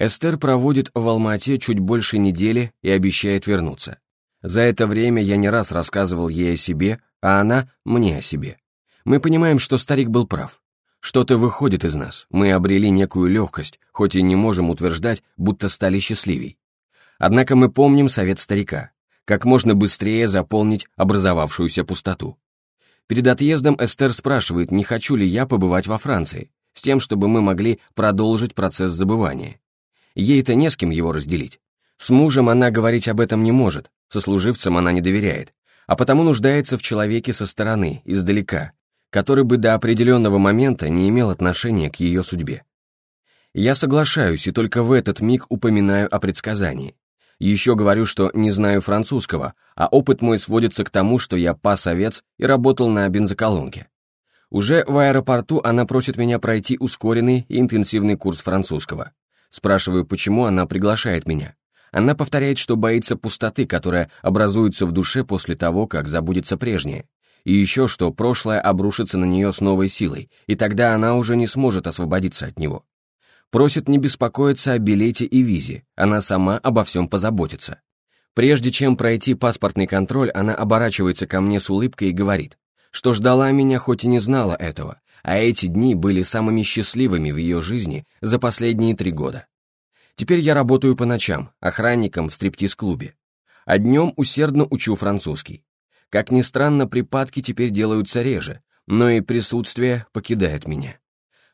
Эстер проводит в Алмате чуть больше недели и обещает вернуться. За это время я не раз рассказывал ей о себе, а она мне о себе. Мы понимаем, что старик был прав. Что-то выходит из нас, мы обрели некую легкость, хоть и не можем утверждать, будто стали счастливей. Однако мы помним совет старика, как можно быстрее заполнить образовавшуюся пустоту. Перед отъездом Эстер спрашивает, не хочу ли я побывать во Франции, с тем, чтобы мы могли продолжить процесс забывания. Ей-то не с кем его разделить. С мужем она говорить об этом не может, сослуживцам она не доверяет, а потому нуждается в человеке со стороны, издалека, который бы до определенного момента не имел отношения к ее судьбе. Я соглашаюсь и только в этот миг упоминаю о предсказании. Еще говорю, что не знаю французского, а опыт мой сводится к тому, что я пас овец и работал на бензоколонке. Уже в аэропорту она просит меня пройти ускоренный и интенсивный курс французского. Спрашиваю, почему она приглашает меня. Она повторяет, что боится пустоты, которая образуется в душе после того, как забудется прежнее. И еще, что прошлое обрушится на нее с новой силой, и тогда она уже не сможет освободиться от него. Просит не беспокоиться о билете и визе, она сама обо всем позаботится. Прежде чем пройти паспортный контроль, она оборачивается ко мне с улыбкой и говорит, что ждала меня, хоть и не знала этого, а эти дни были самыми счастливыми в ее жизни за последние три года. Теперь я работаю по ночам, охранником в стриптиз-клубе. А днем усердно учу французский. Как ни странно, припадки теперь делаются реже, но и присутствие покидает меня.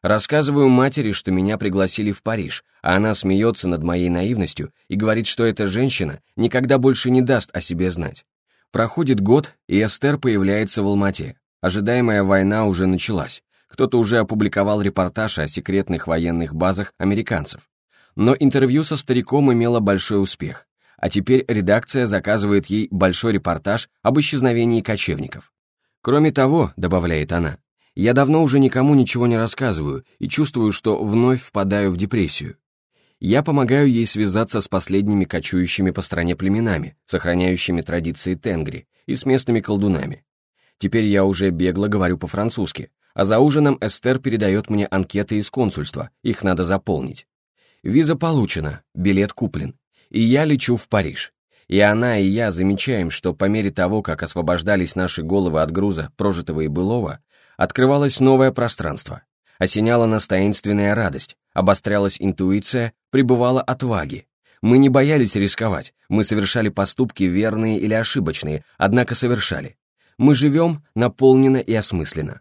Рассказываю матери, что меня пригласили в Париж, а она смеется над моей наивностью и говорит, что эта женщина никогда больше не даст о себе знать. Проходит год, и Эстер появляется в Алмате. Ожидаемая война уже началась. Кто-то уже опубликовал репортаж о секретных военных базах американцев. Но интервью со стариком имело большой успех. А теперь редакция заказывает ей большой репортаж об исчезновении кочевников. Кроме того, добавляет она, я давно уже никому ничего не рассказываю и чувствую, что вновь впадаю в депрессию. Я помогаю ей связаться с последними кочующими по стране племенами, сохраняющими традиции тенгри, и с местными колдунами. Теперь я уже бегло говорю по-французски, а за ужином Эстер передает мне анкеты из консульства, их надо заполнить. Виза получена, билет куплен, и я лечу в Париж. И она, и я замечаем, что по мере того, как освобождались наши головы от груза прожитого и былого, Открывалось новое пространство. Осеняла нас таинственная радость, обострялась интуиция, пребывала отваги. Мы не боялись рисковать, мы совершали поступки верные или ошибочные, однако совершали. Мы живем наполненно и осмысленно.